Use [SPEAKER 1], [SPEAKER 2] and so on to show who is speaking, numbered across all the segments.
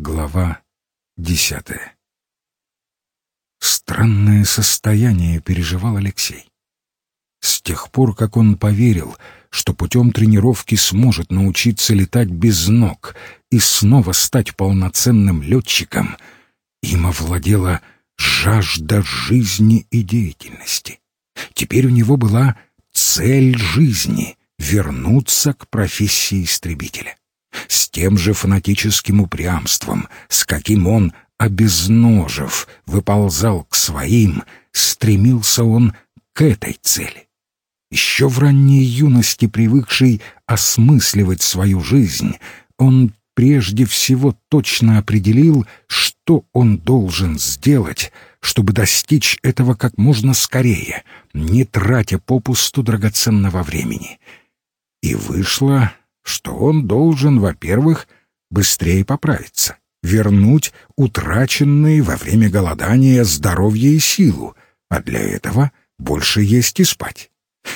[SPEAKER 1] Глава десятая Странное состояние переживал Алексей. С тех пор, как он поверил, что путем тренировки сможет научиться летать без ног и снова стать полноценным летчиком, им овладела жажда жизни и деятельности. Теперь у него была цель жизни — вернуться к профессии истребителя. С тем же фанатическим упрямством, с каким он, обезножив, выползал к своим, стремился он к этой цели. Еще в ранней юности, привыкший осмысливать свою жизнь, он прежде всего точно определил, что он должен сделать, чтобы достичь этого как можно скорее, не тратя попусту драгоценного времени. И вышло, что он должен, во-первых, быстрее поправиться, вернуть утраченные во время голодания здоровье и силу, а для этого больше есть и спать.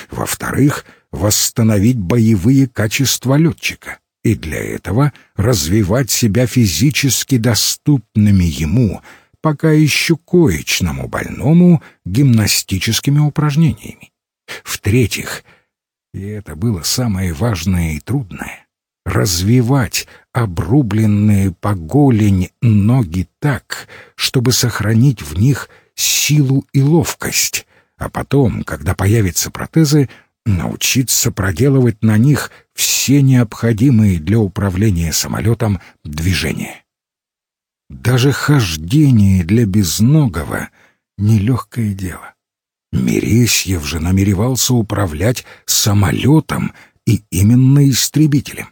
[SPEAKER 1] Во-вторых, восстановить боевые качества летчика и для этого развивать себя физически доступными ему, пока еще коечному больному, гимнастическими упражнениями. В-третьих, и это было самое важное и трудное, развивать обрубленные по голень ноги так, чтобы сохранить в них силу и ловкость, а потом, когда появятся протезы, научиться проделывать на них все необходимые для управления самолетом движения. Даже хождение для безногого — нелегкое дело. Мересьев же намеревался управлять самолетом и именно истребителем.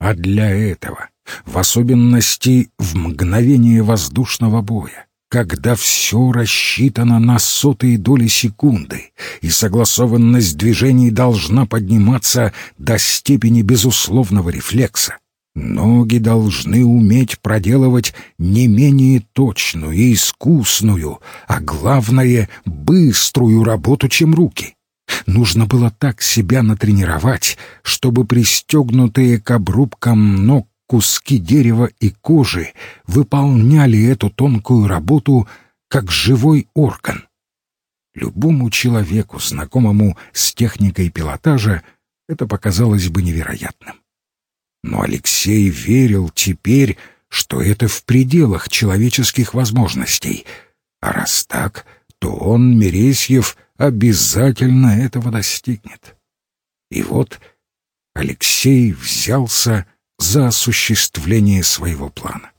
[SPEAKER 1] А для этого, в особенности в мгновение воздушного боя, когда все рассчитано на сотые доли секунды, и согласованность движений должна подниматься до степени безусловного рефлекса. Ноги должны уметь проделывать не менее точную и искусную, а главное — быструю работу, чем руки. Нужно было так себя натренировать, чтобы пристегнутые к обрубкам ног куски дерева и кожи выполняли эту тонкую работу как живой орган. Любому человеку, знакомому с техникой пилотажа, это показалось бы невероятным. Но Алексей верил теперь, что это в пределах человеческих возможностей, а раз так, то он, Мересьев, обязательно этого достигнет. И вот Алексей взялся за осуществление своего плана.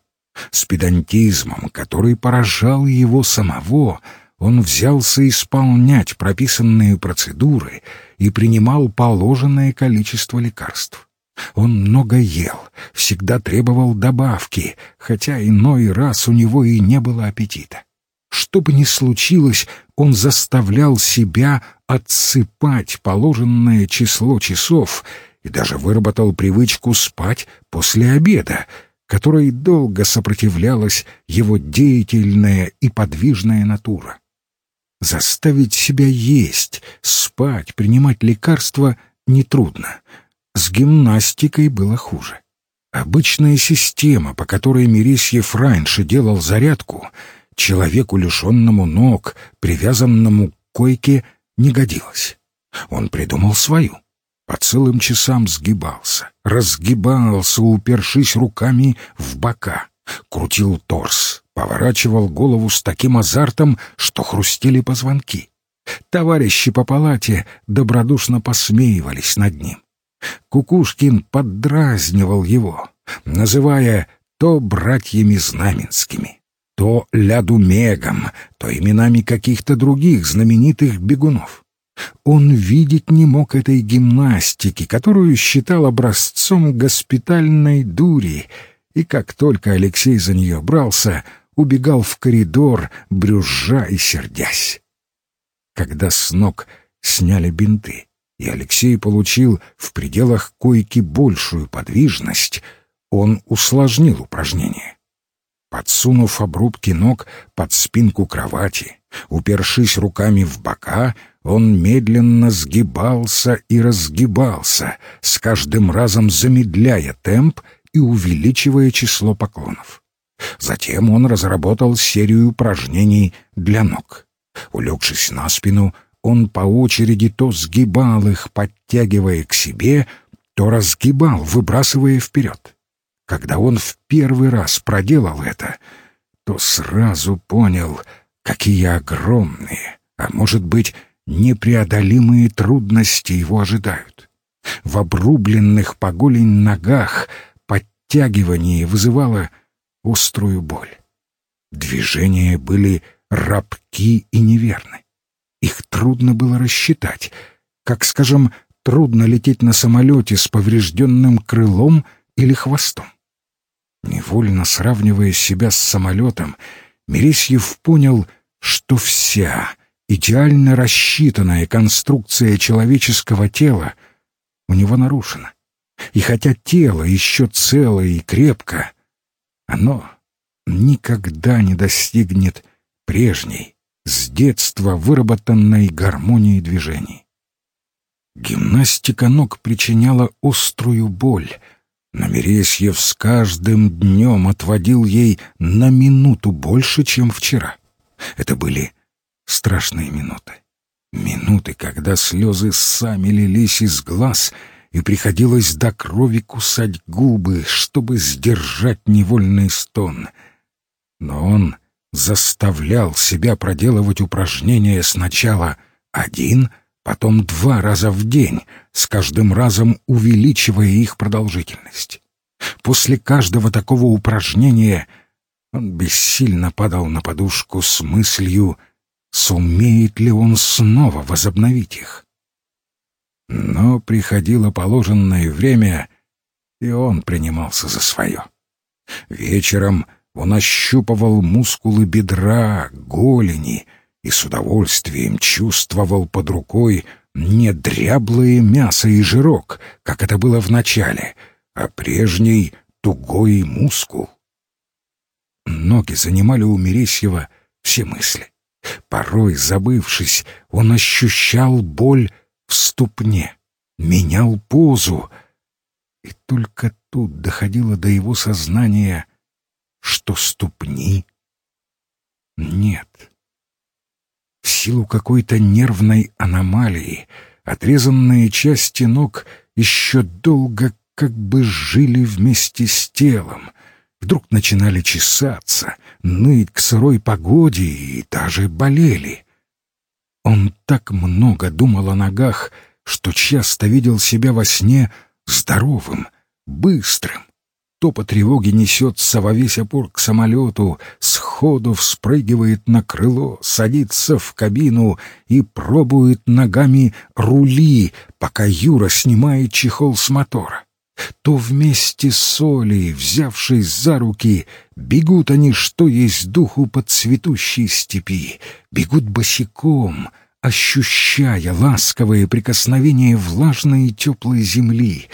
[SPEAKER 1] С педантизмом, который поражал его самого, он взялся исполнять прописанные процедуры и принимал положенное количество лекарств. Он много ел, всегда требовал добавки, хотя иной раз у него и не было аппетита. Что бы ни случилось, он заставлял себя отсыпать положенное число часов и даже выработал привычку спать после обеда, которой долго сопротивлялась его деятельная и подвижная натура. Заставить себя есть, спать, принимать лекарства нетрудно. С гимнастикой было хуже. Обычная система, по которой Мересьев раньше делал зарядку, человеку, лишенному ног, привязанному к койке, не годилась. Он придумал свою по целым часам сгибался, разгибался, упершись руками в бока, крутил торс, поворачивал голову с таким азартом, что хрустели позвонки. Товарищи по палате добродушно посмеивались над ним. Кукушкин поддразнивал его, называя то братьями Знаменскими, то Лядумегом, то именами каких-то других знаменитых бегунов. Он видеть не мог этой гимнастики, которую считал образцом госпитальной дури, и как только Алексей за нее брался, убегал в коридор, брюзжа и сердясь. Когда с ног сняли бинты, и Алексей получил в пределах койки большую подвижность, он усложнил упражнение. Подсунув обрубки ног под спинку кровати, упершись руками в бока, он медленно сгибался и разгибался, с каждым разом замедляя темп и увеличивая число поклонов. Затем он разработал серию упражнений для ног. Улегшись на спину, он по очереди то сгибал их, подтягивая к себе, то разгибал, выбрасывая вперед. Когда он в первый раз проделал это, то сразу понял, какие огромные, а может быть, непреодолимые трудности его ожидают. В обрубленных по голень ногах подтягивание вызывало острую боль. Движения были рабки и неверны. Трудно было рассчитать, как, скажем, трудно лететь на самолете с поврежденным крылом или хвостом. Невольно сравнивая себя с самолетом, Мересьев понял, что вся идеально рассчитанная конструкция человеческого тела у него нарушена. И хотя тело еще целое и крепко, оно никогда не достигнет прежней, с детства выработанной гармонии движений. Гимнастика ног причиняла острую боль, но Мересьев с каждым днем отводил ей на минуту больше, чем вчера. Это были страшные минуты. Минуты, когда слезы сами лились из глаз, и приходилось до крови кусать губы, чтобы сдержать невольный стон. Но он заставлял себя проделывать упражнения сначала один, потом два раза в день, с каждым разом увеличивая их продолжительность. После каждого такого упражнения он бессильно падал на подушку с мыслью, сумеет ли он снова возобновить их. Но приходило положенное время, и он принимался за свое. Вечером — он ощупывал мускулы бедра, голени и с удовольствием чувствовал под рукой не дряблое мясо и жирок, как это было в начале, а прежний тугой мускул. Ноги занимали у Мересьева все мысли. Порой, забывшись, он ощущал боль в ступне, менял позу. И только тут доходило до его сознания что ступни нет. В силу какой-то нервной аномалии отрезанные части ног еще долго как бы жили вместе с телом, вдруг начинали чесаться, ныть к сырой погоде и даже болели. Он так много думал о ногах, что часто видел себя во сне здоровым, быстрым, то по тревоге несется во весь опор к самолету, сходу вспрыгивает на крыло, садится в кабину и пробует ногами рули, пока Юра снимает чехол с мотора. То вместе с Олей, взявшись за руки, бегут они, что есть духу под цветущей степи, бегут босиком, ощущая ласковое прикосновение влажной и теплой земли.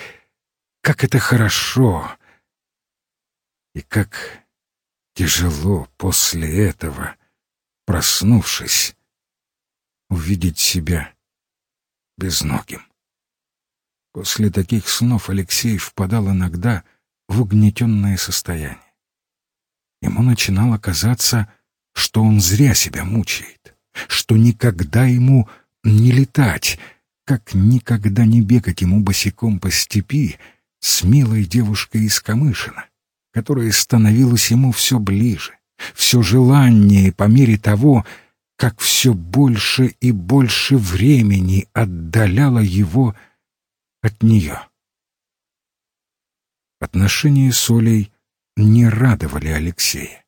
[SPEAKER 1] Как это хорошо! И как тяжело после этого, проснувшись, увидеть себя безногим. После таких снов Алексей впадал иногда в угнетенное состояние. Ему начинало казаться, что он зря себя мучает, что никогда ему не летать, как никогда не бегать ему босиком по степи с милой девушкой из Камышина, которое становилось ему все ближе, все желаннее по мере того, как все больше и больше времени отдаляло его от нее. Отношения с Олей не радовали Алексея.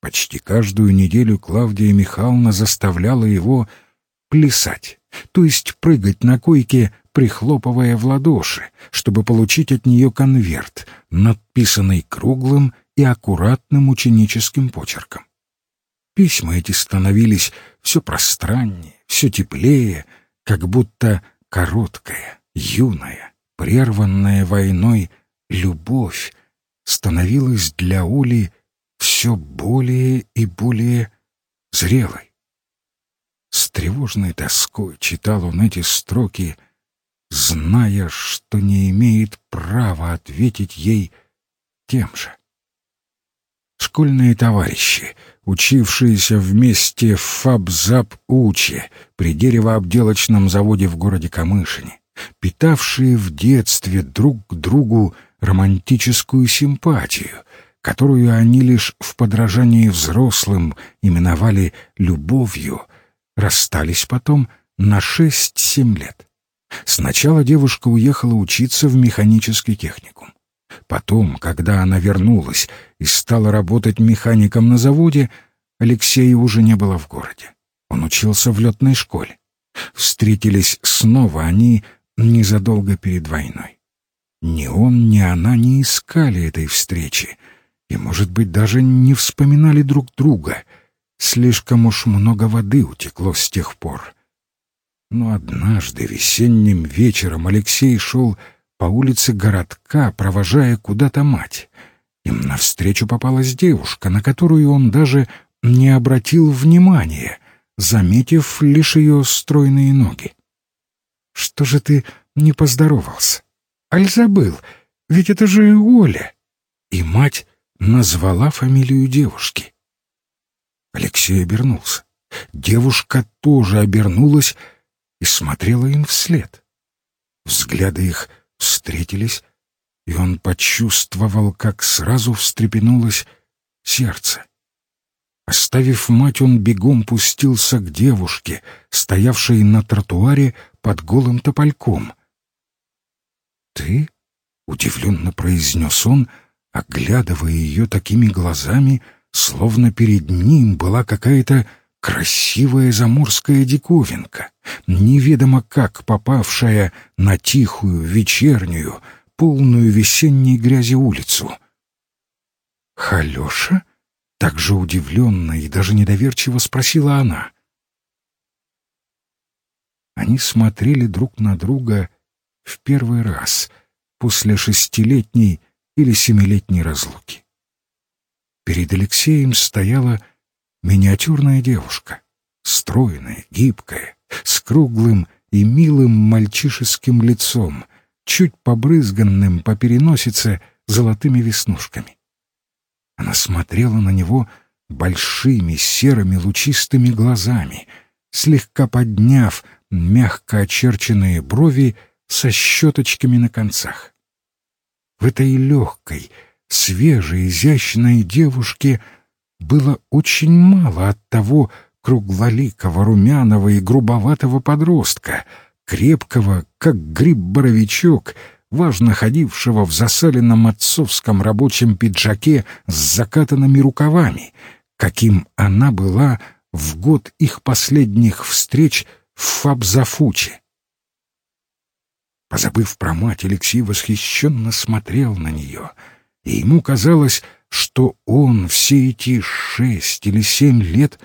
[SPEAKER 1] Почти каждую неделю Клавдия Михайловна заставляла его плясать, то есть прыгать на койке прихлопывая в ладоши, чтобы получить от нее конверт, надписанный круглым и аккуратным ученическим почерком. Письма эти становились все пространнее, все теплее, как будто короткая, юная, прерванная войной любовь становилась для Ули все более и более зрелой. С тревожной тоской читал он эти строки — зная, что не имеет права ответить ей тем же. школьные товарищи, учившиеся вместе в Фабзап-Уче при деревообделочном заводе в городе Камышине, питавшие в детстве друг к другу романтическую симпатию, которую они лишь в подражании взрослым именовали любовью, расстались потом на шесть-семь лет. Сначала девушка уехала учиться в механический техникум. Потом, когда она вернулась и стала работать механиком на заводе, Алексея уже не было в городе. Он учился в летной школе. Встретились снова они незадолго перед войной. Ни он, ни она не искали этой встречи и, может быть, даже не вспоминали друг друга. Слишком уж много воды утекло с тех пор. Но однажды весенним вечером Алексей шел по улице городка, провожая куда-то мать. Им навстречу попалась девушка, на которую он даже не обратил внимания, заметив лишь ее стройные ноги. «Что же ты не поздоровался? Аль забыл, ведь это же Оля!» И мать назвала фамилию девушки. Алексей обернулся. Девушка тоже обернулась и смотрела им вслед. Взгляды их встретились, и он почувствовал, как сразу встрепенулось сердце. Оставив мать, он бегом пустился к девушке, стоявшей на тротуаре под голым топольком. «Ты?» — удивленно произнес он, оглядывая ее такими глазами, словно перед ним была какая-то красивая заморская диковинка, неведомо как попавшая на тихую, вечернюю, полную весенней грязи улицу. «Халеша?» — так же удивленно и даже недоверчиво спросила она. Они смотрели друг на друга в первый раз после шестилетней или семилетней разлуки. Перед Алексеем стояла миниатюрная девушка, стройная, гибкая, с круглым и милым мальчишеским лицом, чуть побрызганным по переносице золотыми веснушками. Она смотрела на него большими серыми лучистыми глазами, слегка подняв мягко очерченные брови со щеточками на концах. В этой легкой, свежей, изящной девушке — было очень мало от того круглоликого, румяного и грубоватого подростка, крепкого, как гриб-боровичок, важно ходившего в засаленном отцовском рабочем пиджаке с закатанными рукавами, каким она была в год их последних встреч в Фабзафуче. Позабыв про мать, Алексей восхищенно смотрел на нее, и ему казалось, что он все эти шесть или семь лет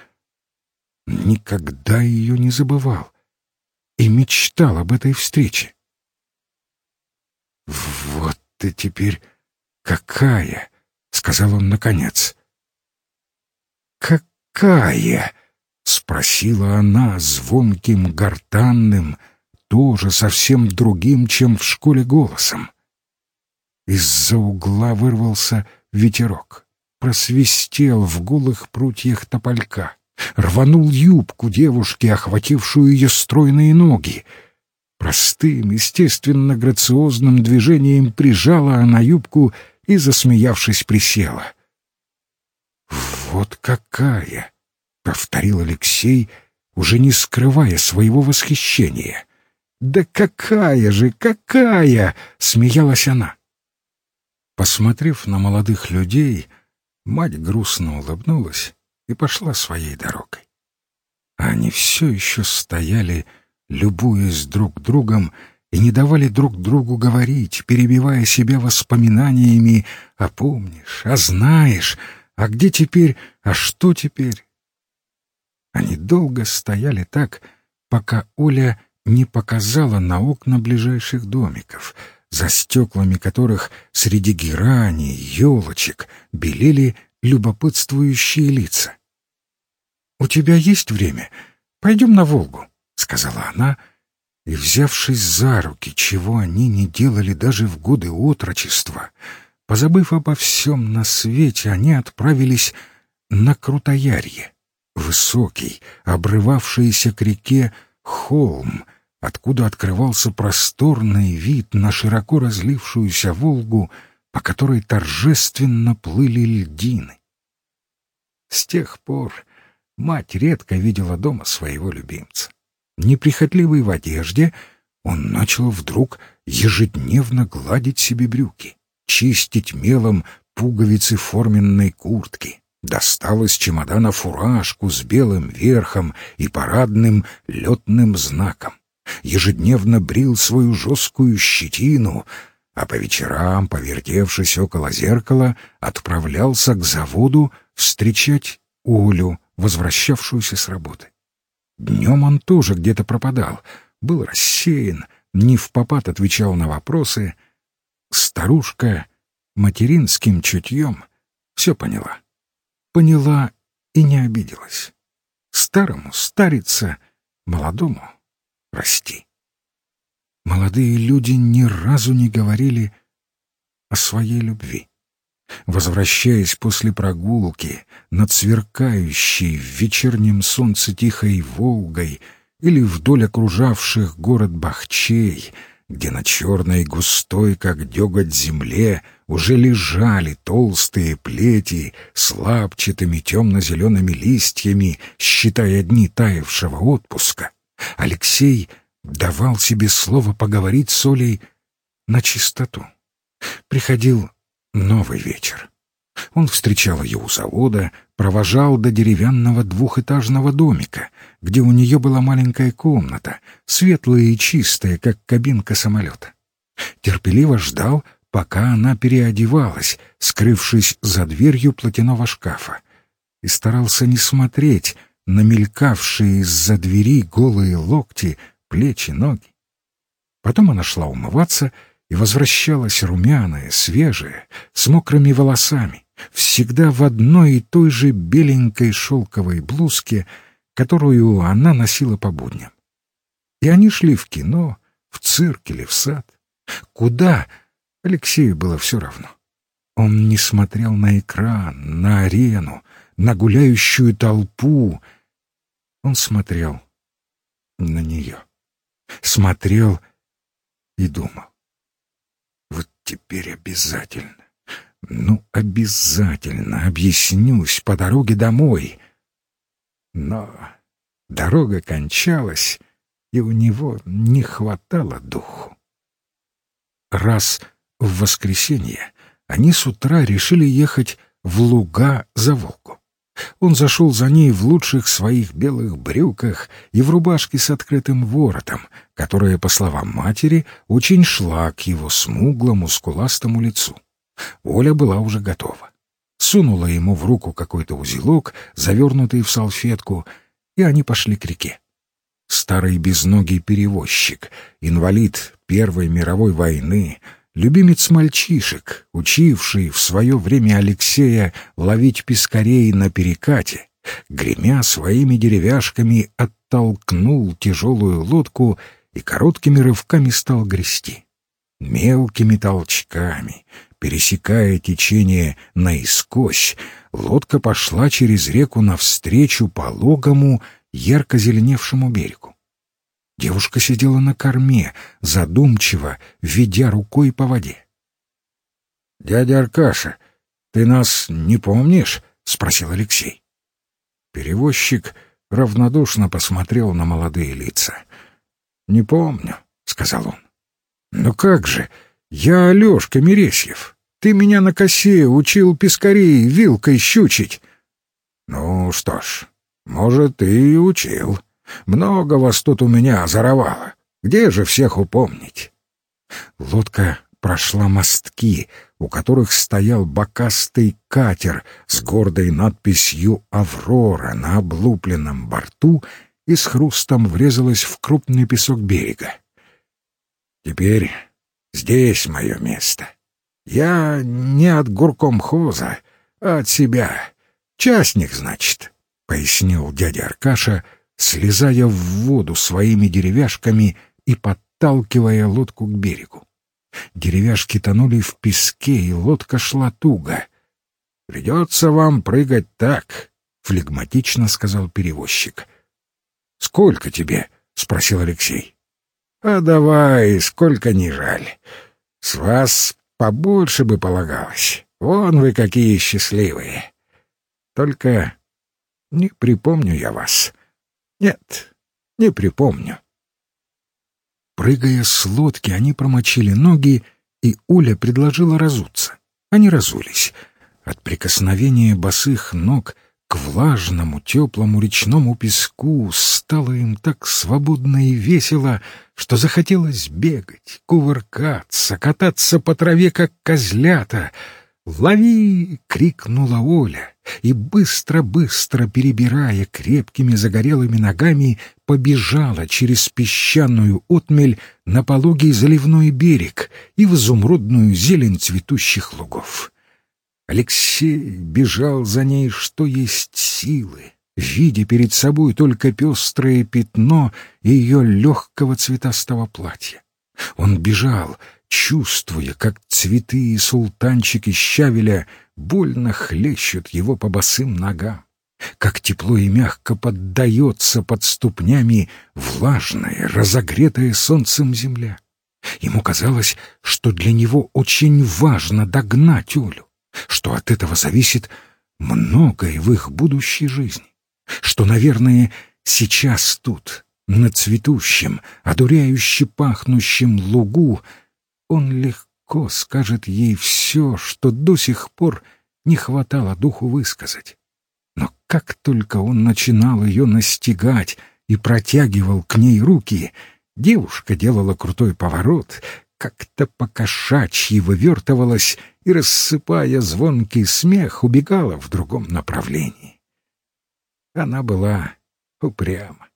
[SPEAKER 1] никогда ее не забывал и мечтал об этой встрече. «Вот ты теперь какая!» — сказал он наконец. «Какая?» — спросила она звонким, гортанным, тоже совсем другим, чем в школе голосом. Из-за угла вырвался ветерок, просвистел в голых прутьях тополька, рванул юбку девушки, охватившую ее стройные ноги. Простым, естественно грациозным движением прижала она юбку и, засмеявшись, присела. «Вот какая!» — повторил Алексей, уже не скрывая своего восхищения. «Да какая же, какая!» — смеялась она. Посмотрев на молодых людей, мать грустно улыбнулась и пошла своей дорогой. Они все еще стояли, любуясь друг другом, и не давали друг другу говорить, перебивая себя воспоминаниями «А помнишь? А знаешь? А где теперь? А что теперь?» Они долго стояли так, пока Оля не показала на окна ближайших домиков — за стеклами которых среди герани, елочек белели любопытствующие лица. «У тебя есть время? Пойдем на Волгу», — сказала она, и, взявшись за руки, чего они не делали даже в годы отрочества, Позабыв обо всем на свете, они отправились на Крутоярье, высокий, обрывавшийся к реке холм, откуда открывался просторный вид на широко разлившуюся Волгу, по которой торжественно плыли льдины. С тех пор мать редко видела дома своего любимца. Неприхотливый в одежде, он начал вдруг ежедневно гладить себе брюки, чистить мелом пуговицы форменной куртки, достал из чемодана фуражку с белым верхом и парадным летным знаком, ежедневно брил свою жесткую щетину, а по вечерам, повертевшись около зеркала, отправлялся к заводу встречать Олю, возвращавшуюся с работы. Днем он тоже где-то пропадал, был рассеян, не в попад отвечал на вопросы. Старушка материнским чутьем все поняла. Поняла и не обиделась. Старому стариться, молодому расти. Молодые люди ни разу не говорили о своей любви. Возвращаясь после прогулки над сверкающей в вечернем солнце тихой Волгой или вдоль окружавших город Бахчей, где на черной густой, как деготь земле, уже лежали толстые плети с лапчатыми темно-зелеными листьями, считая дни таявшего отпуска, Алексей давал себе слово поговорить с Олей на чистоту. Приходил Новый вечер. Он встречал ее у завода, провожал до деревянного двухэтажного домика, где у нее была маленькая комната, светлая и чистая, как кабинка самолета. Терпеливо ждал, пока она переодевалась, скрывшись за дверью платяного шкафа, и старался не смотреть на мелькавшие из-за двери голые локти, плечи, ноги. Потом она шла умываться — и возвращалась румяная, свежая, с мокрыми волосами, всегда в одной и той же беленькой шелковой блузке, которую она носила по будням. И они шли в кино, в цирк или в сад. Куда? Алексею было все равно. Он не смотрел на экран, на арену, на гуляющую толпу. Он смотрел на нее. Смотрел и думал. Вот теперь обязательно. Ну, обязательно объяснюсь по дороге домой. Но дорога кончалась, и у него не хватало духу. Раз в воскресенье они с утра решили ехать в луга за Волгу. Он зашел за ней в лучших своих белых брюках и в рубашке с открытым воротом, которая, по словам матери, очень шла к его смуглому, скуластому лицу. Оля была уже готова. Сунула ему в руку какой-то узелок, завернутый в салфетку, и они пошли к реке. Старый безногий перевозчик, инвалид Первой мировой войны — любимец мальчишек, учивший в свое время Алексея ловить пескарей на перекате, гремя своими деревяшками, оттолкнул тяжелую лодку и короткими рывками стал грести. Мелкими толчками, пересекая течение наискось, лодка пошла через реку навстречу пологому, ярко зеленевшему берегу. Девушка сидела на корме, задумчиво, ведя рукой по воде. «Дядя Аркаша, ты нас не помнишь?» — спросил Алексей. Перевозчик равнодушно посмотрел на молодые лица. «Не помню», — сказал он. «Ну как же, я Алешка Мересьев. Ты меня на косе учил пескарей вилкой щучить». «Ну что ж, может, и учил», много вас тут у меня озоровало. Где же всех упомнить?» Лодка прошла мостки, у которых стоял бокастый катер с гордой надписью «Аврора» на облупленном борту и с хрустом врезалась в крупный песок берега. «Теперь здесь мое место. Я не от горкомхоза, а от себя. Частник, значит», — пояснил дядя Аркаша, — слезая в воду своими деревяшками и подталкивая лодку к берегу. Деревяшки тонули в песке, и лодка шла туго. «Придется вам прыгать так», — флегматично сказал перевозчик. «Сколько тебе?» — спросил Алексей. «А давай, сколько не жаль. С вас побольше бы полагалось. Вон вы какие счастливые. Только не припомню я вас. Нет, не припомню». Прыгая с лодки, они промочили ноги, и Уля предложила разуться. Они разулись. От прикосновения босых ног к влажному, теплому речному песку стало им так свободно и весело, что захотелось бегать, кувыркаться, кататься по траве, как козлята — «Лови!» — крикнула Оля, и быстро-быстро, перебирая крепкими загорелыми ногами, побежала через песчаную отмель на пологий заливной берег и в изумрудную зелень цветущих лугов. Алексей бежал за ней, что есть силы, видя перед собой только пестрое пятно ее легкого цветастого платья. Он бежал, чувствуя, как цветы и султанчики щавеля больно хлещут его по босым ногам, как тепло и мягко поддается под ступнями влажная, разогретая солнцем земля. Ему казалось, что для него очень важно догнать Улю, что от этого зависит многое в их будущей жизни, что, наверное, сейчас тут, на цветущем, одуряюще пахнущем лугу, он легко скажет ей все, что до сих пор не хватало духу высказать. Но как только он начинал ее настигать и протягивал к ней руки, девушка делала крутой поворот, как-то покошачьи вывертывалась и, рассыпая звонкий смех, убегала в другом направлении. Она была упряма.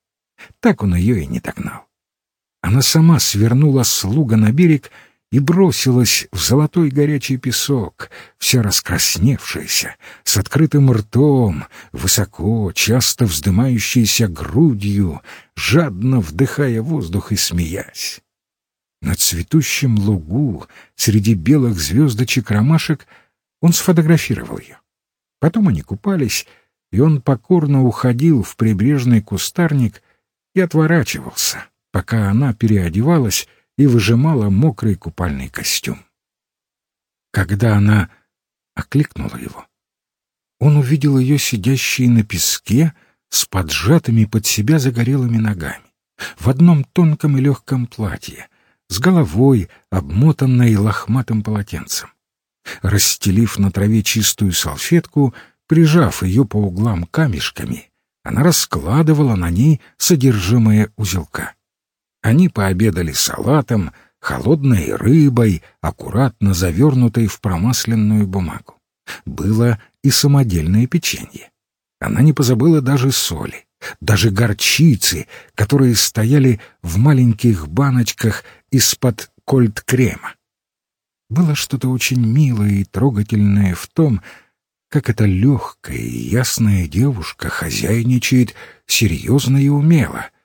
[SPEAKER 1] Так он ее и не догнал. Она сама свернула слуга на берег и бросилась в золотой горячий песок, вся раскрасневшаяся, с открытым ртом, высоко, часто вздымающейся грудью, жадно вдыхая воздух и смеясь. На цветущем лугу, среди белых звездочек ромашек, он сфотографировал ее. Потом они купались, и он покорно уходил в прибрежный кустарник и отворачивался, пока она переодевалась и выжимала мокрый купальный костюм. Когда она окликнула его, он увидел ее сидящей на песке с поджатыми под себя загорелыми ногами, в одном тонком и легком платье, с головой, обмотанной лохматым полотенцем. Расстелив на траве чистую салфетку, прижав ее по углам камешками, она раскладывала на ней содержимое узелка. Они пообедали салатом, холодной рыбой, аккуратно завернутой в промасленную бумагу. Было и самодельное печенье. Она не позабыла даже соли, даже горчицы, которые стояли в маленьких баночках из-под кольт-крема. Было что-то очень милое и трогательное в том, как эта легкая и ясная девушка хозяйничает серьезно и умело —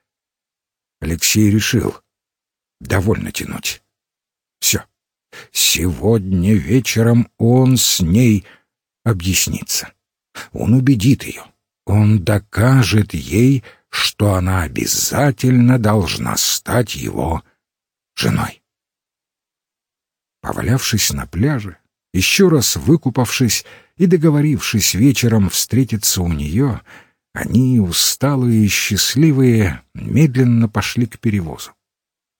[SPEAKER 1] Алексей решил. Довольно тянуть. Все. Сегодня вечером он с ней объяснится. Он убедит ее. Он докажет ей, что она обязательно должна стать его женой. Повалявшись на пляже, еще раз выкупавшись и договорившись вечером встретиться у нее, они, усталые и счастливые, медленно пошли к перевозу.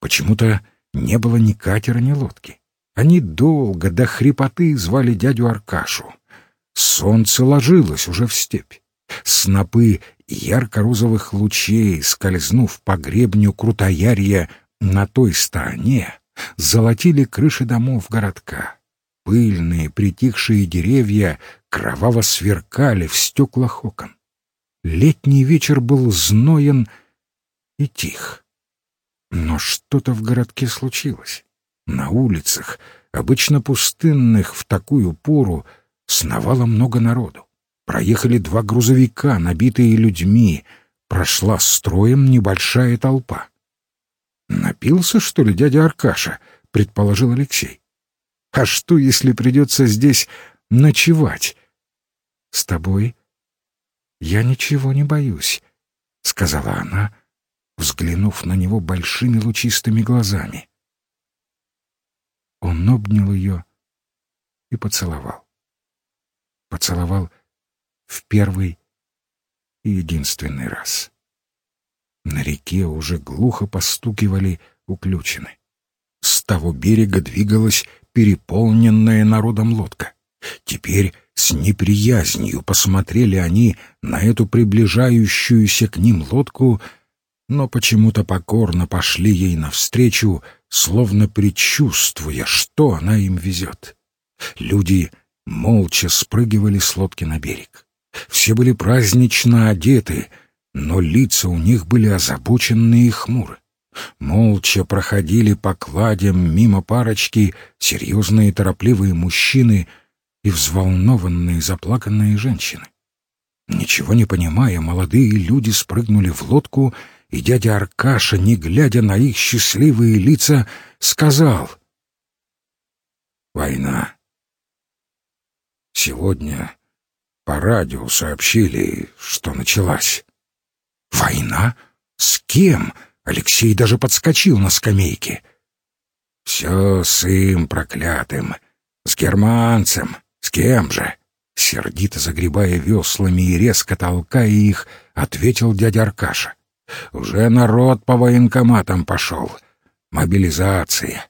[SPEAKER 1] Почему-то не было ни катера, ни лодки. Они долго до хрипоты звали дядю Аркашу. Солнце ложилось уже в степь. Снопы ярко-розовых лучей, скользнув по гребню Крутоярья на той стороне, золотили крыши домов городка. Пыльные, притихшие деревья кроваво сверкали в стеклах окон. Летний вечер был зноен и тих. Но что-то в городке случилось. На улицах, обычно пустынных в такую пору, сновало много народу. Проехали два грузовика, набитые людьми. Прошла строем небольшая толпа. «Напился, что ли, дядя Аркаша?» — предположил Алексей. «А что, если придется здесь ночевать?» «С тобой я ничего не боюсь», — сказала она, взглянув на него большими лучистыми глазами. Он обнял ее и поцеловал. Поцеловал в первый и единственный раз. На реке уже глухо постукивали уключены. С того берега двигалась переполненная народом лодка. Теперь с неприязнью посмотрели они на эту приближающуюся к ним лодку, но почему-то покорно пошли ей навстречу, словно предчувствуя, что она им везет. Люди молча спрыгивали с лодки на берег. Все были празднично одеты, но лица у них были озабоченные и хмуры. Молча проходили по кладям мимо парочки серьезные торопливые мужчины и взволнованные заплаканные женщины. Ничего не понимая, молодые люди спрыгнули в лодку, и дядя Аркаша, не глядя на их счастливые лица, сказал «Война. Сегодня по радио сообщили, что началась». «Война? С кем?» Алексей даже подскочил на скамейке. «Все с им проклятым, с германцем, с кем же?» Сердито загребая веслами и резко толкая их, ответил дядя Аркаша. «Уже народ по военкоматам пошел. Мобилизация».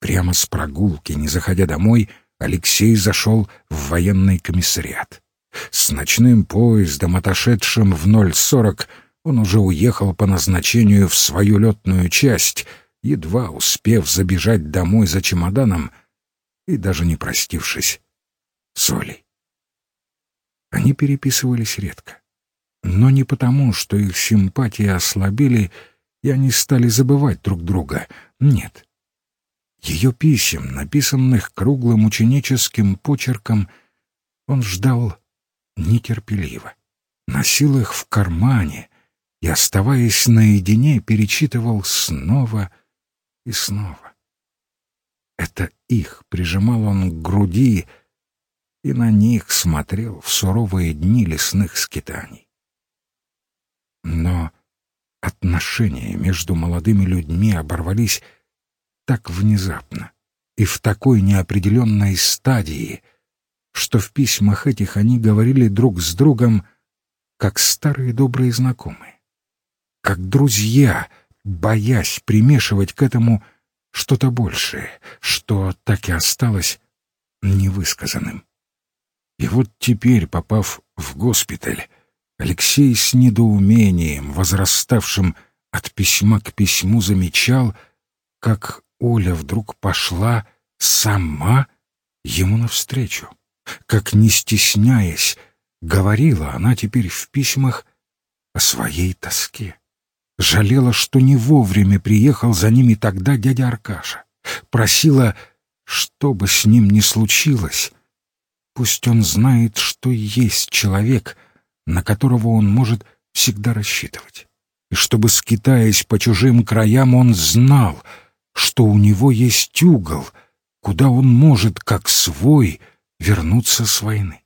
[SPEAKER 1] Прямо с прогулки, не заходя домой, Алексей зашел в военный комиссариат. С ночным поездом, отошедшим в 0.40, он уже уехал по назначению в свою летную часть, едва успев забежать домой за чемоданом и даже не простившись с Олей. Они переписывались редко, но не потому, что их симпатии ослабели и они стали забывать друг друга. Нет. Ее писем, написанных круглым ученическим почерком, он ждал нетерпеливо. Носил их в кармане, и, оставаясь наедине, перечитывал снова и снова. Это их прижимал он к груди и на них смотрел в суровые дни лесных скитаний. Но отношения между молодыми людьми оборвались так внезапно и в такой неопределенной стадии, что в письмах этих они говорили друг с другом, как старые добрые знакомые как друзья, боясь примешивать к этому что-то большее, что так и осталось невысказанным. И вот теперь, попав в госпиталь, Алексей с недоумением, возраставшим от письма к письму, замечал, как Оля вдруг пошла сама ему навстречу, как, не стесняясь, говорила она теперь в письмах о своей тоске. Жалела, что не вовремя приехал за ними тогда дядя Аркаша. Просила, что бы с ним ни случилось, пусть он знает, что есть человек, на которого он может всегда рассчитывать. И чтобы, скитаясь по чужим краям, он знал, что у него есть угол, куда он может, как свой, вернуться с войны.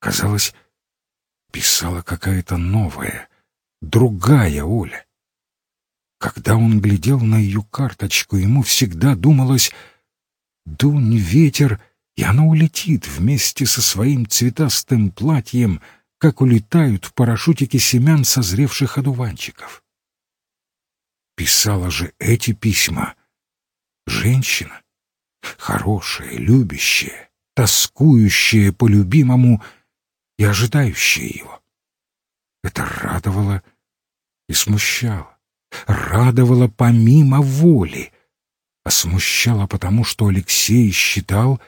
[SPEAKER 1] Казалось, писала какая-то новая, другая Оля. Когда он глядел на ее карточку, ему всегда думалось «Дунь ветер, и она улетит вместе со своим цветастым платьем, как улетают парашютики семян созревших одуванчиков». Писала же эти письма женщина, хорошая, любящая, тоскующая по любимому и ожидающая его. Это радовало и смущало. Радовало помимо воли, а смущало потому, что Алексей считал,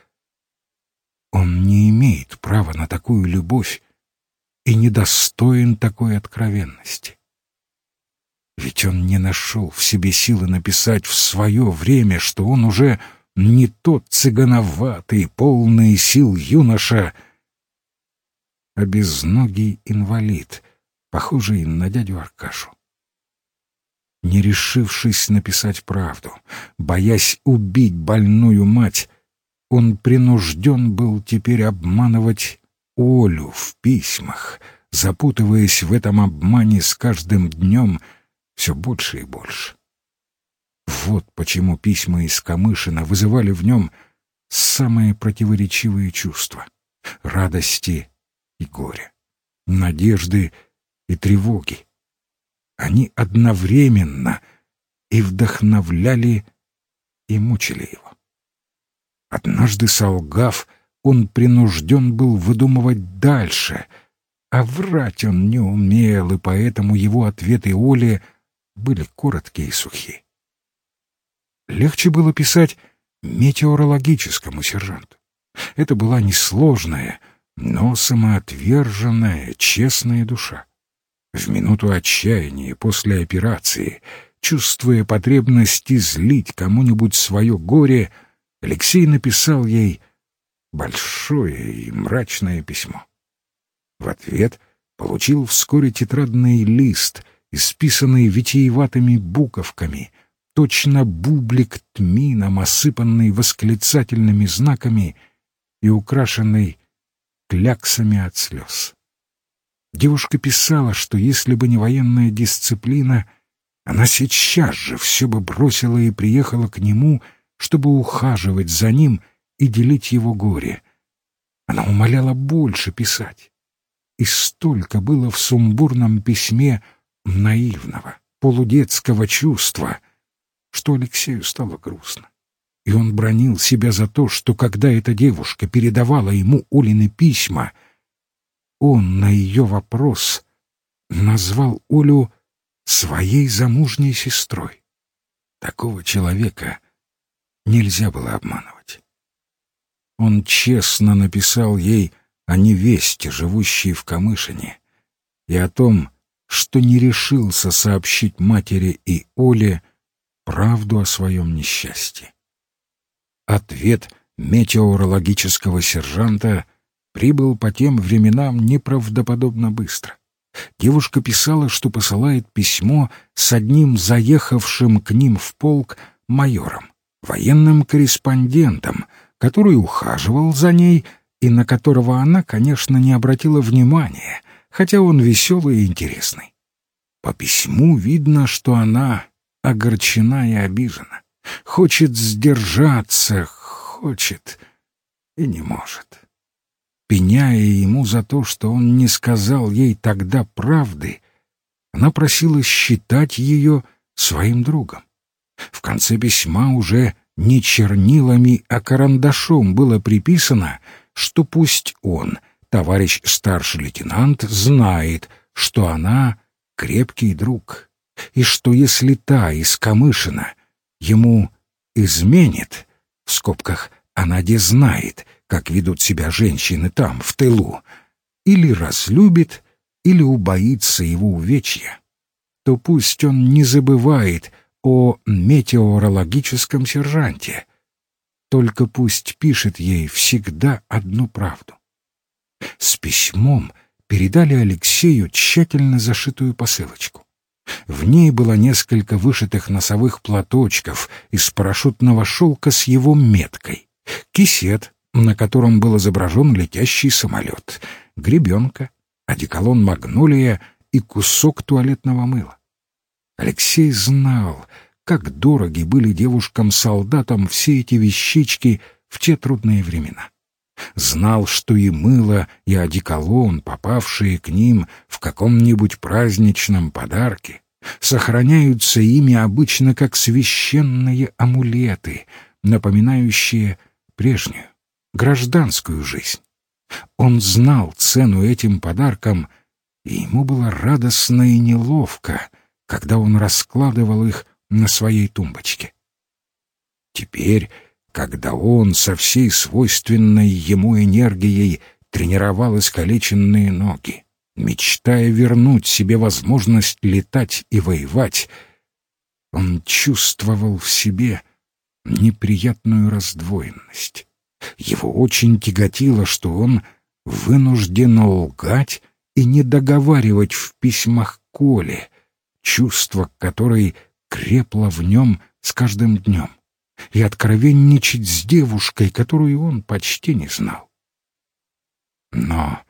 [SPEAKER 1] он не имеет права на такую любовь и недостоин такой откровенности. Ведь он не нашел в себе силы написать в свое время, что он уже не тот цыгановатый, полный сил юноша, а безногий инвалид — похожий на дядю Аркашу. не решившись написать правду, боясь убить больную мать, он принужден был теперь обманывать Олю в письмах, запутываясь в этом обмане с каждым днем все больше и больше. Вот почему письма из Камышина вызывали в нем самые противоречивые чувства — радости и горя, надежды и тревоги. Они одновременно и вдохновляли, и мучили его. Однажды солгав, он принужден был выдумывать дальше, а врать он не умел, и поэтому его ответы Оле были короткие и сухие. Легче было писать метеорологическому сержанту. Это была несложная, но самоотверженная, честная душа. В минуту отчаяния после операции, чувствуя потребность излить кому-нибудь свое горе, Алексей написал ей большое и мрачное письмо. В ответ получил вскоре тетрадный лист, исписанный витиеватыми буковками, точно бублик тмином, осыпанный восклицательными знаками и украшенный кляксами от слез. Девушка писала, что если бы не военная дисциплина, она сейчас же все бы бросила и приехала к нему, чтобы ухаживать за ним и делить его горе. Она умоляла больше писать. И столько было в сумбурном письме наивного, полудетского чувства, что Алексею стало грустно. И он бронил себя за то, что когда эта девушка передавала ему Олины письма — он на ее вопрос назвал Олю своей замужней сестрой. Такого человека нельзя было обманывать. Он честно написал ей о невесте, живущей в Камышине, и о том, что не решился сообщить матери и Оле правду о своем несчастье. Ответ метеорологического сержанта прибыл по тем временам неправдоподобно быстро. Девушка писала, что посылает письмо с одним заехавшим к ним в полк майором, военным корреспондентом, который ухаживал за ней и на которого она, конечно, не обратила внимания, хотя он веселый и интересный. По письму видно, что она огорчена и обижена, хочет сдержаться, хочет и не может пеняя ему за то, что он не сказал ей тогда правды, она просила считать ее своим другом. В конце письма уже не чернилами, а карандашом было приписано, что пусть он, товарищ старший лейтенант, знает, что она крепкий друг, и что если та из Камышина ему изменит, в скобках она де знает, как ведут себя женщины там, в тылу, или разлюбит, или убоится его увечья, то пусть он не забывает о метеорологическом сержанте, только пусть пишет ей всегда одну правду. С письмом передали Алексею тщательно зашитую посылочку. В ней было несколько вышитых носовых платочков из парашютного шелка с его меткой, кисет на котором был изображен летящий самолет, гребенка, одеколон магнолия и кусок туалетного мыла. Алексей знал, как дороги были девушкам-солдатам все эти вещички в те трудные времена. Знал, что и мыло, и одеколон, попавшие к ним в каком-нибудь праздничном подарке, сохраняются ими обычно как священные амулеты, напоминающие прежнюю, гражданскую жизнь. Он знал цену этим подаркам, и ему было радостно и неловко, когда он раскладывал их на своей тумбочке. Теперь, когда он со всей свойственной ему энергией тренировал искалеченные ноги, мечтая вернуть себе возможность летать и воевать, он чувствовал в себе неприятную раздвоенность. Его очень тяготило, что он вынужден лгать и не договаривать в письмах Коле, чувство которой крепла в нем с каждым днем и откровенничать с девушкой, которую он почти не знал. Но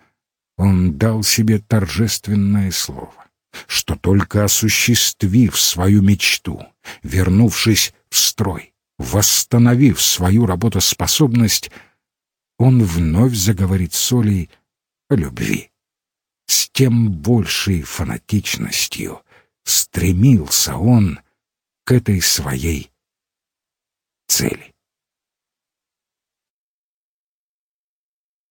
[SPEAKER 1] он дал себе торжественное слово, что только осуществив свою мечту, вернувшись в строй, восстановив свою работоспособность, он вновь заговорит с Олей о любви. С тем большей фанатичностью стремился он к этой своей цели.